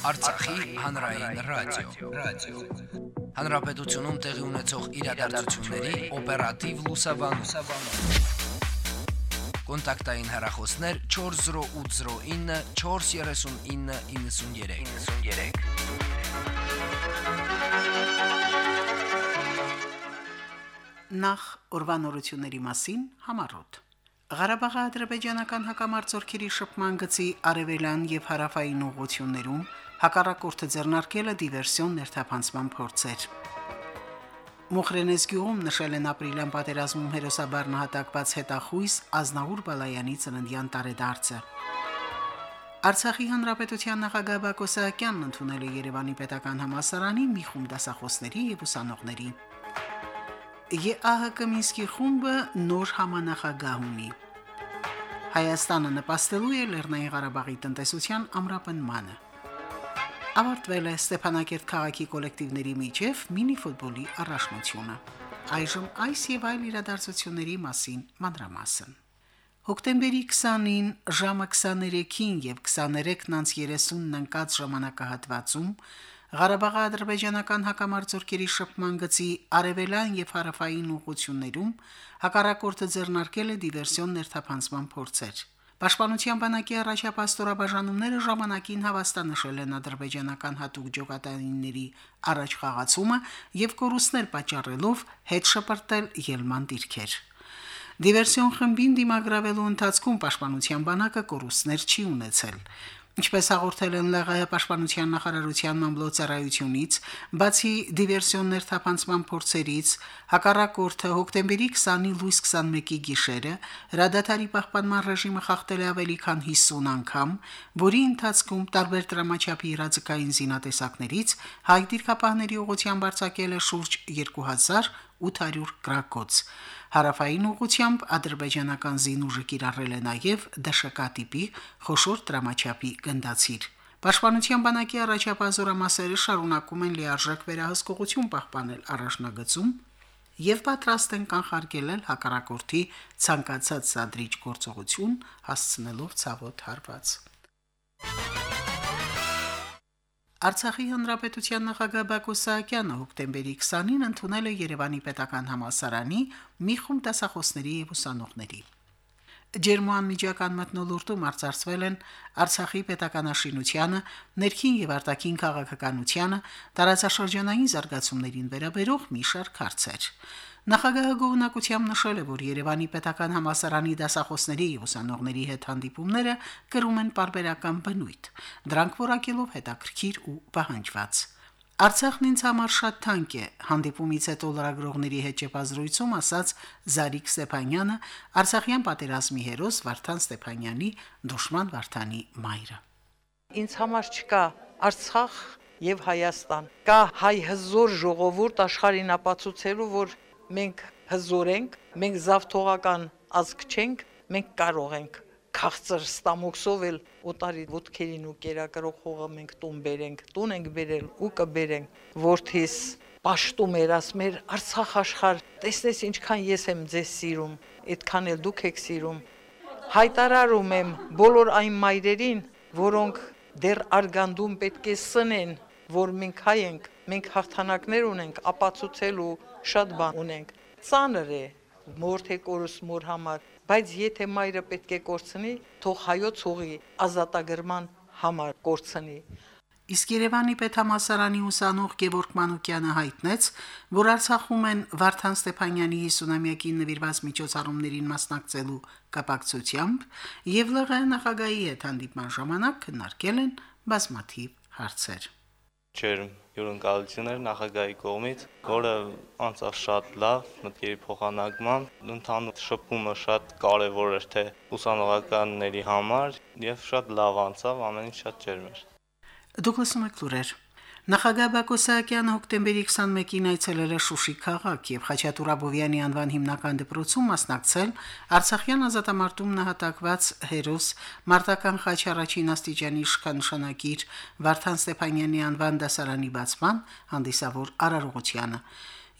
Արցախի հանրային ռադիո, ռադիո։ Հանրապետությունում տեղի ունեցող իրադարձությունների օպերատիվ լուսաբանում։ Կոնտակտային հեռախոսներ 40809 43993։ 93 Նախ ուրվանորությունների մասին համառոտ Ղարաբաղի ադրբեջանական հակամարտությունների շփման գծի արևելյան եւ հարավային ուղություններում հակառակորդը ձեռնարկել է դիվերսիոն ներթափանցման փորձեր։ Մոխրենես գյուղում նշել են ապրիլյան պատերազմում հերոսաբար նահատակված հետախույս Ազնավուր Բալայանի ծննդյան տարեդարձը։ Արցախի հանրապետության նախագահ Բակո Սահակյանն ընդունել է Երևանի պետական համալսարանի մի խումբ դասախոսների եւ ուսանողների։ ԵԱՀԿ Մինսկի խումբը նոր համանախագահ ունի։ Հայաստանը նպաստելու է Լեռնային Ղարաբաղի տնտեսության ամրապնմանը։ Ավարտվել է Ստեփանակերտ քաղաքի կոլեկտիվների միջև մինի ֆուտբոլի առաջնությունը։ Այժմ այս եւ այլ իրադարձությունների մասին մանրամասն։ Հոկտեմբերի 20-ին ժամը 23-ին եւ 23:30-ն ընկած ժամանակահատվածում Ղարաբաղի ադրբեջանական հակամարտությունների շփման գծի արևելյան եւ հարավային ուղություններում հակառակորդը ձեռնարկել է դիվերսիոն ներթափանցման փորձեր։ Պաշտպանության բանակի առաջապատстоրաբաժանումները ժամանակին հավաստանշել են ադրբեջանական հատուկ ջոկատայինների առաջխաղացումը եւ կորուստներ պատճառելով հետ շպրտել ելման դիրքեր։ Դիվերսիոն խմբին դիմագրավելու ընթացքում պաշտպանության բանակը կորուստներ չի ունեցել։ Ինչպես հաղորդել են ԼՂՀ պաշտպանության նախարարության մամլոյցարայությունից, բացի դիվերսիոններ թափանցման փորձերից, հակառակորդը հոկտեմբերի 20-ի լույս 21-ի գիշերը հրադադարի պահպանման ռեժիմը խախտել է ավելի քան 50 անգամ, որի ընթացքում տարբեր դրամաչափի իրազեկային զինատեսակներից հայ դիրքապահների ուղղությամբ արձակել է շուրջ 2800 գրակոց։ Հարավային ուղությամբ ադրբեջանական զինուժը կիրառել է նաև դաշակատիպի խոշոր դրամաչափի գնդացիր։ Պաշտպանության բանակի առաջապազորամասերը շարունակում են լիարժեք վերահսկողություն պահպանել առաջնագծում եւ պատրաստ են կանխարգելել հակառակորդի ցանկացած սադրիչ գործողություն հասցնելով ցավոտ հարված։ Արցախի հանրապետության նախագահ Բակո Սահակյանը հոկտեմբերի 20-ին ընդունել է Երևանի պետական համալսարանի մի խումբ դասախոսների եւ ուսանողների։ Ջերման միջական մտնոլորտում արձարծվել են Արցախի պետականաշինությանը, ներքին եւ արտաքին քաղաքականությանը, տարածաշրջանային զարգացումներին վերաբերող մի շարք հարցեր։ Նախագահը գոհնակությամբ նշել է, որ Երևանի պետական համալսարանի դասախոսների եւ ուսանողների հետ հանդիպումները կրում են parberakan բնույթ, դրանք որակելով հետաքրքիր ու պահանջված։ Արցախն ինձ համար շատ թանկ է, հանդիպումից հետո լրագրողների հետ ճեպազրույցում ասաց Զարիկ Ստեփանյանը, Արցախյան պատերազմի հերոս Վարդան Ստեփանյանի դոշման Վարդանի մայրը։ Ինձ համար չկա Արցախ եւ Հայաստան։ Կա հայ հզոր ժողովուրդ աշխարհին ապացուցելու, որ մենք հզոր ենք, մենք զավթողական ազգ չենք, մենք կարող ենք քաղցր ստամոքսով էլ օտարի ոդքերին ու կերակրող հողը մենք տուն բերենք, տուն ենք բերել ու կբերենք։ Որթիս պաշտում էր ասմեր Արցախ աշխարհ, տեսնես ինչքան ես եմ ձեզ սիրում, այդքան էլ դուք եք սիրում։ Հայտարարում եմ բոլոր այն մայրերին, որոնք դեռ արգանդում պետք է սնեն, որ մենք հայ ենք, մենք հաղթանակներ ունենք, ապացուցելու շատ բան ունենք։ Ծանր է, մորթե կորուս մոր համար, բայց եթե մայրը պետք է կորցնի, թող հայոց հողի ազատագրման համար կորցնի։ Իսկ Երևանի պետհամասարանի ուսանող Գևորգ Մանուկյանը հայտնեց, որ Արցախում են Վարդան Ստեփանյանի 50-ամյակին նվիրված միջոցառումներին մասնակցելու կապակցությամբ եւ ԼՂ նախագահի հետ հանդիպման ժամանակ քննարկել են բազմաթիվ հարցեր ջերմ հյուրընկալություններ նախագահի կողմից, որը անցավ շատ լավ, մտքերի փոխանակման, ընդհանուր շփումը շատ կարևոր էր թե ուսանողականների համար եւ շատ լավ անցավ, ամեն ինչ շատ ջերմ էր։ Դուք լսում եք լուրեր։ Նախագահ Բակո Սահակյանը հոկտեմբերի 21-ին այցելել է Շուշի քաղաք եւ Խաչատուր Աբովյանի անվան հիմնական դպրոցում մասնակցել Արցախյան ազատամարտում նահատակված հերոս Մարտական Խաչ առաջին աստիճանի իշխանշանակիր Վարդան Ստեփանյանի անվան դասարանի բացման հանդիսավոր արարողությանը։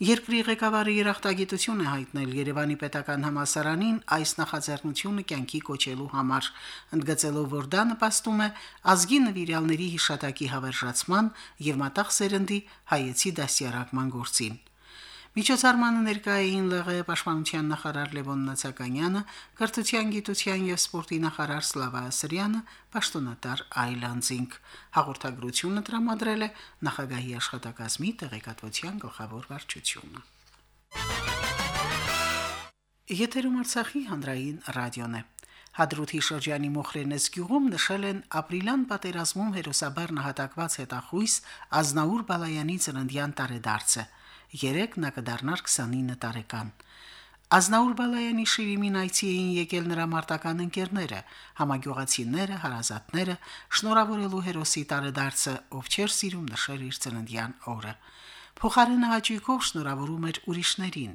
Երկրի ղեկավարը երախտագիտություն է հայտնել Երևանի պետական համասարանին այս նախաձեռնությունը կյանքի կոչելու համար, ընդգծելով, որ դա նպաստում է ազգի նվիրյալների հիշատակի հավերժացման եւ մտաղ սերնդի հայեցի դասյարակման գործին։ Միջոցառմանը ներկայ էին ԼՂ պաշտպանության նախարար Լևոն Նացականյանը, կրթության, գիտության եւ սպորտի նախարար Սլավա Ասրյանը, պաշտոնատար Այլանդզինգ։ Հաղորդագրությունը տրամադրել է նախագահի աշխատակազմի տեղեկատվության գլխավոր վարչությունը։ Եթերում Արցախի հանրային ռադիոն է։ Հադրութի շրջանի Մոխրենես գյուղում նշել են ապրիլյան պատերազմում հերոսաբար նահատակված հետախույս Ազնաուր Բալայանի ծննդյան տարեդարձը։ Երեք նա կդառնար 29 տարեկան։ Ազնաուր Բալայանի շիրիմին այցի էին եկել նրա մարտական ընկերները, համագյուղացիները, հարազատները, շնորհավորելու հերոսի տարեդարձը, ով չէր սիրում նշել իր ծննդյան օրը։ Փոխարենը հաճույքով շնորհավորում էր ուրիշներին։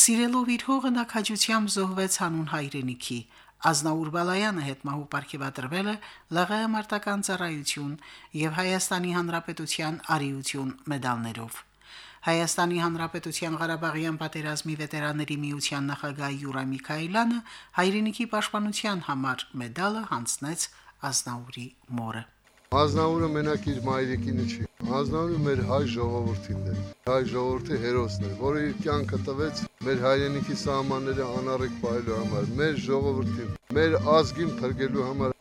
Սիրելով իր հողը նա քաջությամբ զոհվեց հանուն հայրենիքի, Ազնաուր Բալայանը հետմահու ապարգևատրվել է ԼՂՀ մարտական ծառայություն եւ Հայաստանի Հանրապետության արիություն մեդալներով։ Հայաստանի Հանրապետության Ղարաբաղյան պատերազմի վետերանների միության նախագահ Յուրա Միքայելյանը հայրենիքի պաշտպանության համար մեդալը հանձնեց Ազնաուրի մորը։ Ազնավուրը մենակ իր մայրիկինը չի։ Ազնավուրը մեր հայ ժողովրդինն է։ Հայ ժողովրդի հերոսն է, որը իր կյանքը տվեց մեր հայրենիքի սահմանները անառիկ պահելու համար, մեր ժողովրդին, մեր ազգին փրկելու համար։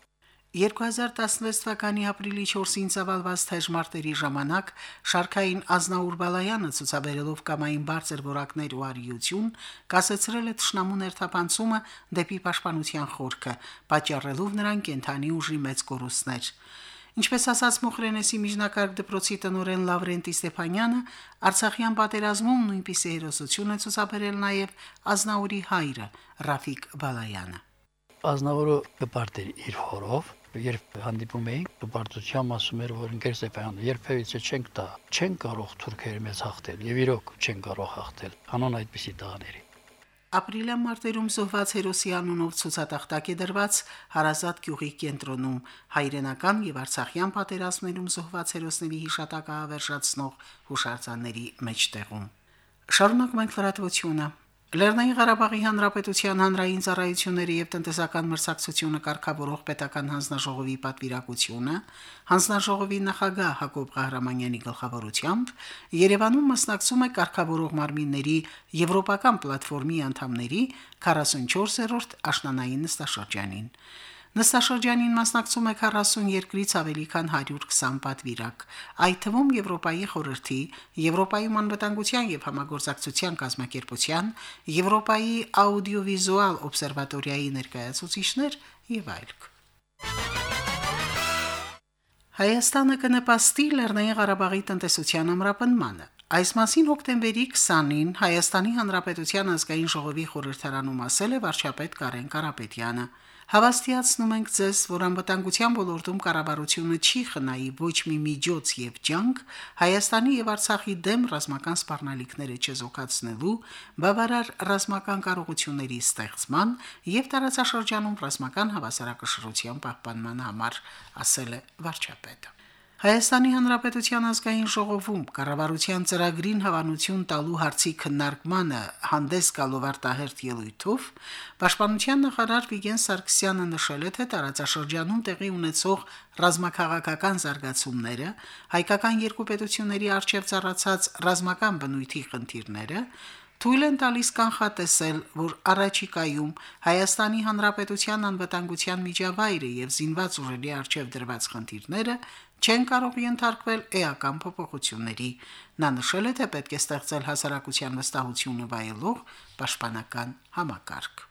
2016 թվականի ապրիլի 4-ին ծավալված թեժ մարտերի ժամանակ Շարքային Ազնաուր Բալայանը ցուցաբերելով կամային բարձր որակներ ու արիություն կասեցրել է ճշնամու ներթափանցումը դեպի պաշտպանության խորքը, պատճառելով նրան կենթանի ուժի մեծ կորուստներ։ Ինչպես ասաց Մոխրենեսի միջնակարգ դպրոցի տնօրեն Լավրենտի Ստեփանյանը, Արցախյան պատերազմում նույնպիսի հերոսություն է ցուցաբերել նաև Ազնաուրի հայրը Ռաֆիկ Բալայանը։ Ազնավուրը կպարտեր իր հորով երբ հանդիպում էինք, դպարտությամբ ասում էր, որ ընկեր Ստեփանյանը, երբևիցե չենք տա, չեն կարող թուրքերը մեզ հաղթել, եւ իրոք չեն կարող հաղթել։ Հանուն այդպիսի տղաների։ Ապրիլյան մարտերում զոհված հերոսի անունով ցուցատախտակ է դրված Հարազատ գյուղի կենտրոնում հայրենական եւ արցախյան պատերազմներում զոհված հերոսների հիշատակը հավերժացնող հուշարձանների մեջտեղում։ Շարունակում ենք լրատվությունը։ Լեռնային Ղարաբաղի Հանրապետության հանրային ծառայությունների եւ տնտեսական մրցակցությունը կարգավորող պետական հանձնաժողովի պատվիրակությունը հանձնաժողովի նախագահ Հակոբ Ղահրամանյանի գլխավորությամբ Երևանում մասնակցում է կարգավորող մարմինների եվրոպական պլատֆորմի անդամների 44-րդ աշնանային նստաշրջանին։ Նստաշրջանին մասնակցում է 40 երկրից ավելի քան 120 պատվիրակ, այդ թվում Եվրոպայի խորհրդի, Եվրոպայի անվտանգության եւ համագործակցության կազմակերպության, Եվրոպայի աուդիովիզուալ օբսերվատորիայի ներկայացուցիչներ եւ այլք։ Հայաստանը կնպաստի Լեռնային Ղարաբաղի տնտեսության ամրապնմանը։ Այս մասին հոկտեմբերի 20-ին Հայաստանի Հանրապետության ազգային ժողովի խորհրդարանում ասել է վարչապետ Կարեն Կարապետյանը։ Հավաստիացնում ենք ձեզ, որ անվտանգության ոլորտում կառավարությունը չի խնայի ոչ մի միջոց եւ ջանք Հայաստանի եւ Արցախի դեմ ռազմական սպառնալիքները չեզոքացնելու, բավարար ռազմական կարողությունների ստեղծման եւ տարածաշրջանում ռազմական հավասարակշռության պահպանման համար, ասել է վարչապետը։ Հայաստանի Հանրապետության ազգային ժողովում կառավարության ծրագրին հավանություն տալու հարցի քննարկմանը հանդես գալով արտահերտ ելույթով Պաշտպանության նախարար Վիգեն Սարգսյանը նշել է, թե տարածաշրջանում տեղի ունեցող ռազմաքաղաքական զարգացումները, հայկական երկու պետությունների արչև ծառացած ռազմական բնույթի խնդիրները թույլ են տալիս կանխատեսել, որ առաջիկայում Հայաստանի Հանրապետության անվտանգության միջավայրը եւ զինված ուժերի արչև դրված խնդիրները չեն կարող ենթարկվել էական փոփոխությունների։ Նա նշել է, թե պետք է ստեղծել հասարակության վստահությունը վայելող պաշտպանական համակարգ։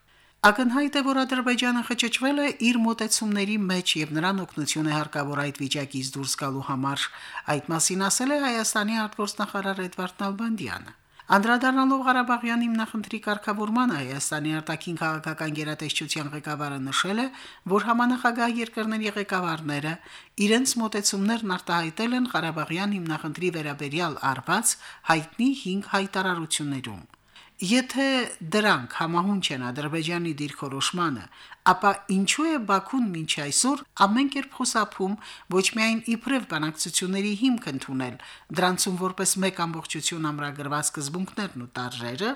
Ակնհայտ է, որ Ադրբեջանը խճճվել է իր մոտեցումների մեջ եւ նրան օգնություն է հարկավոր այդ վիճակից դուրս գալու համար։ Այդ մասին ասել է Հայաստանի արտգործնախարար Էդվարդ Նալբանդյանը։ Անդրադառնալով Ղարաբաղյան հիմնախնդրի կարգավորմանը Հայաստանի արտաքին քաղաքական գերատեսչության ղեկավարը նշել է, որ համանախագահ երկրների ղեկավարները իրենց մոտեցումներն արտահայտել են Ղարաբաղյան հիմնախնդրի վերաբերյալ արված հայտնի 5 հայտարարություններում։ Եթե դրանք համահունչ են Ադրբեջանի դիրքորոշմանը, ապա ինչու է Բաքուն մինչ այսօր ամեն կերպ խուսափում ոչ միայն իբրև բանակցությունների հիմք ընդունել, դրանցում որպես մեկ ամբողջություն ամրագրված սկզբունքներն ու տարրերը,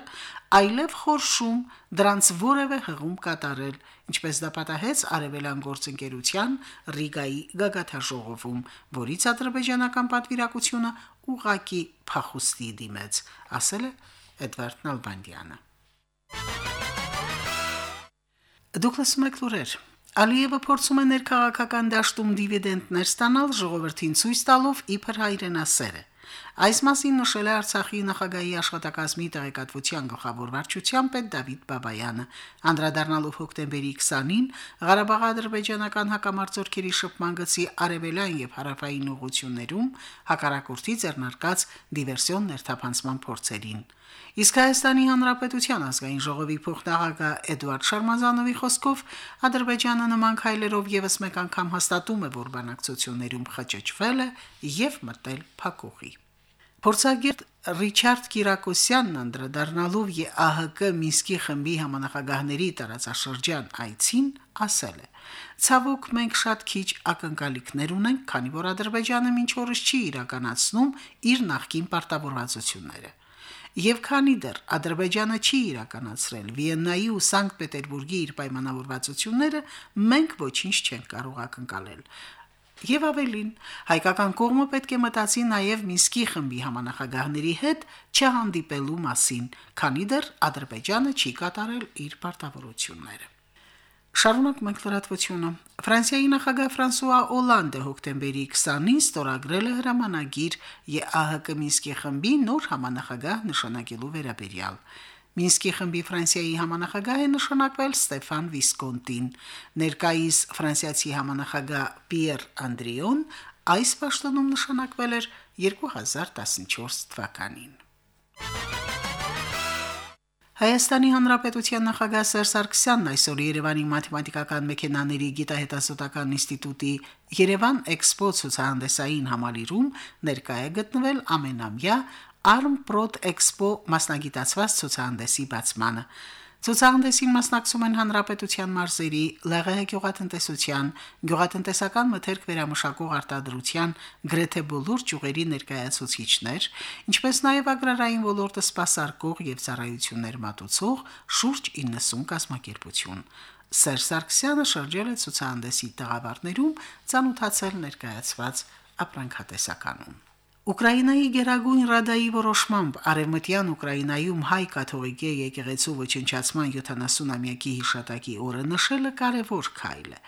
այլև խորշում դրանց որևէ հղում կատարել, ինչպես դա պատահեց Արևելյան գործընկերության Ռիգայի գագաթաժողովում, որից ադրբեջանական պատվիրակությունը ուղակի փախուստի դիմեց, ասել է Էդվարդ Նալբանդյանը։ Դուկլաս Մակլուրեր Ալիևը փորձում է ներքաղաքական դաշտում դիվիդենդներ ստանալ ժողովրդին ցույց տալով իբր հայրենասերը։ Այս մասին նշել է Արցախի նախագահի աշխատակազմի տեղեկատվության գլխավոր վարչության պետ Դավիթ Բաբայանը, անդրադառնալով հոկտեմբերի 20-ին Ղարաբաղ-ադրբեջանական հակամարտությունների շփման գծի արևելյան եւ հարավային ուղություններում հակառակորդի ձեռնարկած դիվերսիոն ներթափանցման փորձերին։ Իսկ Հայաստանի Հանրապետության ազգային ժողովի փոխնախագահ Էդվարդ Շարմազանովի խոսքով Ադրբեջանը նման քայլերով եւս մեկ անգամ հաստատում է, որ բանակցություններում խճճվել է եւ մտել փակուղի։ Փորձագետ Ռիչարդ Կիրակոսյանն անդրադառնալով ԵԱՀԿ Մինսկի խմբի համանախագահների տարածաշրջան այցին ասել է. Ցավոք մենք շատ քիչ ակնկալիքներ ունենք, քանի որ Ադրբեջանը մինչ օրս չի իրականացնում իր նախկին պարտավորվածությունները։ Եվ քանի դեռ Ադրբեջանը չի իրականացրել Վիեննայի ու Սանկտ Պետերբուրգի իր պայմանավորվածությունները, մենք ոչինչ չենք կարող ակնկալել։ Եվ ավելին, հայկական կողմը պետք է մտածի նաև Մինսկի խմբի համանախագահների հետ չհանդիպելու մասին, քանի դեռ Ադրբեջանը չի կատարել իր պարտավորությունները։ Շարունակում ենք լրատվությունը։ Ֆրանսիայի նախագահ Ֆրանսուଆ Օլանդը հոկտեմբերի 20-ին ստորագրել է հրամանագիր ԵԱՀԿ Մինսկի խմբի նոր համանախագահ նշանակելու վերաբերյալ։ Մինսկի խմբի Ֆրանսիայի համանախագահ է նշանակվել Ստեֆան Վիսկոնտին։ Ներկայիս ֆրանսիացի համանախագահ Պիեր Անդրիոն այս պաշտոնում նշանակվել էր 2014 թվականին։ Հայաստանի Հանրապետության նախագահ Սերժ Սարգսյանն այսօր Երևանի մաթեմատիկական մեքենաների գիտահետազոտական ինստիտուտի Երևան Էքսպո ցուցահանդեսային համալիրում ներկայ է գտնվել ամենամյա Arm Prod Expo մասնագիտացված ցուցահանդեսի բացմանը։ Ցուցահանդեսին մասնակցում են հանրապետության մարզերի ԼՂՀ գյուղատնտեսության, գյուղատնտեսական մթերք վերամշակող արտադրության գրեթե բոլոր ճյուղերի ներկայացուցիչներ, ինչպես նաև agrarային ոլորտը սպասարկող եւ ծառայություններ մատուցող շուրջ 90 կազմակերպություն։ Սերժ Սարգսյանը շրջել է ցուցահանդեսի տաղավարներում, ցանոթացել ներկայացված ապրանքատեսականում։ Ուկրաինայի Գերագույն Ռադայի որոշմամբ Արևմտյան Ուկրաինայում հայ կաթողիկե եկեղեցու ոչնչացման 70-ամյակի հիշատակի օրը նշելը կարևոր քայլ է։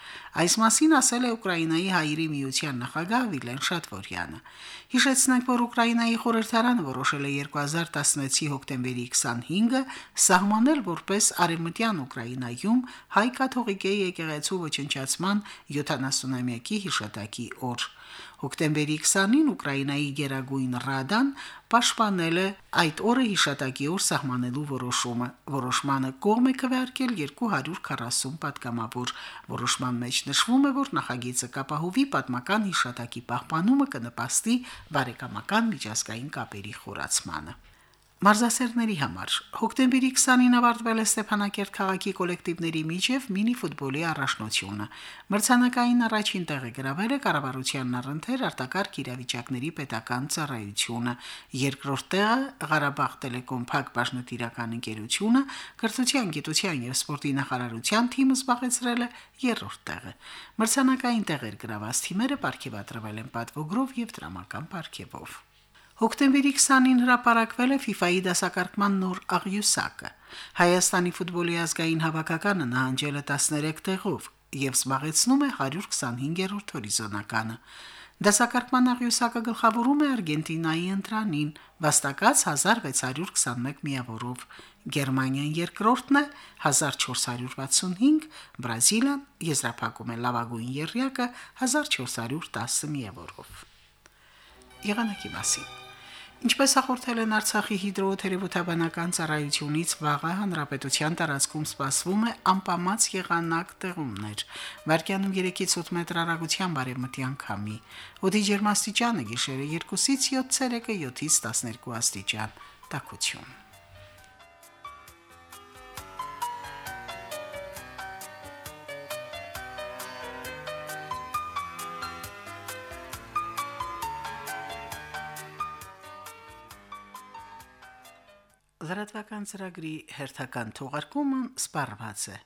Այս մասին ասել է Ուկրաինայի հայերի միության նախագահ Վիլեն Շատվորյանը։ Հիշեցնենք, որ Ուկրաինայի խորհրդարանը որոշել է 2016-ի հոկտեմբերի 25-ը սահմանել որպես Արևմտյան Ուկրաինայում հայ կաթողիկե եկեղեցու ոչնչացման 70-ամյակի հիշատակի օր։ Հոկտեմբերի 20-ին Ուկրաինայի Գերագույն Ռադան պաշտպանել է այդ օրը հիշատակի օր սահմանելու որոշումը։ Որոշմանը կողմ է քվեարկել 240 պատգամավոր։ Որոշման մեջ նշվում է, որ նախագիծը կապահովի պատմական հիշատակի պահպանումը կնպաստի բարեկամական միջազգային կապերի խորացմանը։ Մարզասերների համար հոկտեմբերի 20-ին ավարտվել է Ստեփանակերտ քաղաքի կոլեկտիվների միջև մինի ֆուտբոլի առաջնությունը։ Մրցանակային առաջին տեղը գրավել է կառավարությանն առընթեր արտակարգ իրավիճակների պետական ծառայությունը, երկրորդ տեղը Ղարաբաղ Տելեկոմ Փակ բաժնետիրական ընկերությունը, կրթության, գիտության եւ սպորտի նախարարության թիմը զբաղեցրել է երրորդ տեղը։ Մրցանակային տեղեր գրաված թիմերը ապարգևատրվել են պատվոգրով եւ դրամական ապարգևով։ Հոկտեմբերի 20-ին հրապարակվել է FIFA-ի դասակարգման նոր աղյուսակը։ Հայաստանի ֆուտբոլի ազգային հավաքականը նահանջել է 13 տեղով եւ զբաղեցնում է 125-րդ հորիզոնականը։ Դասակարգման աղյուսակը գլխավորում է Արգենտինայի ընտրանին, վաստակած 1621 միավորով։ Գերմանիան երկրորդն է 1465, Բրազիլիան եզրափակում է լավագույն երրյակը 1410 միավորով։ Եղանակի մասին Ինչպես հաղորդել են Արցախի հիդրոթերապևտաբանական ծառայությունից, վաղը հանրապետության տարածքում սպասվում է անպամած եղանակ տեղումներ։ Վարկյանում 3-ից 8 մետր հեռագության բարեմտյան քամի։ Օդի ջերմաստիճանը գիշերը 2-ից 7 ցելսիուսը 7-ից 12 աստիճան։ Տակություն։ Լրատվական ծրագրի հերթական թողարկումը սպառված է։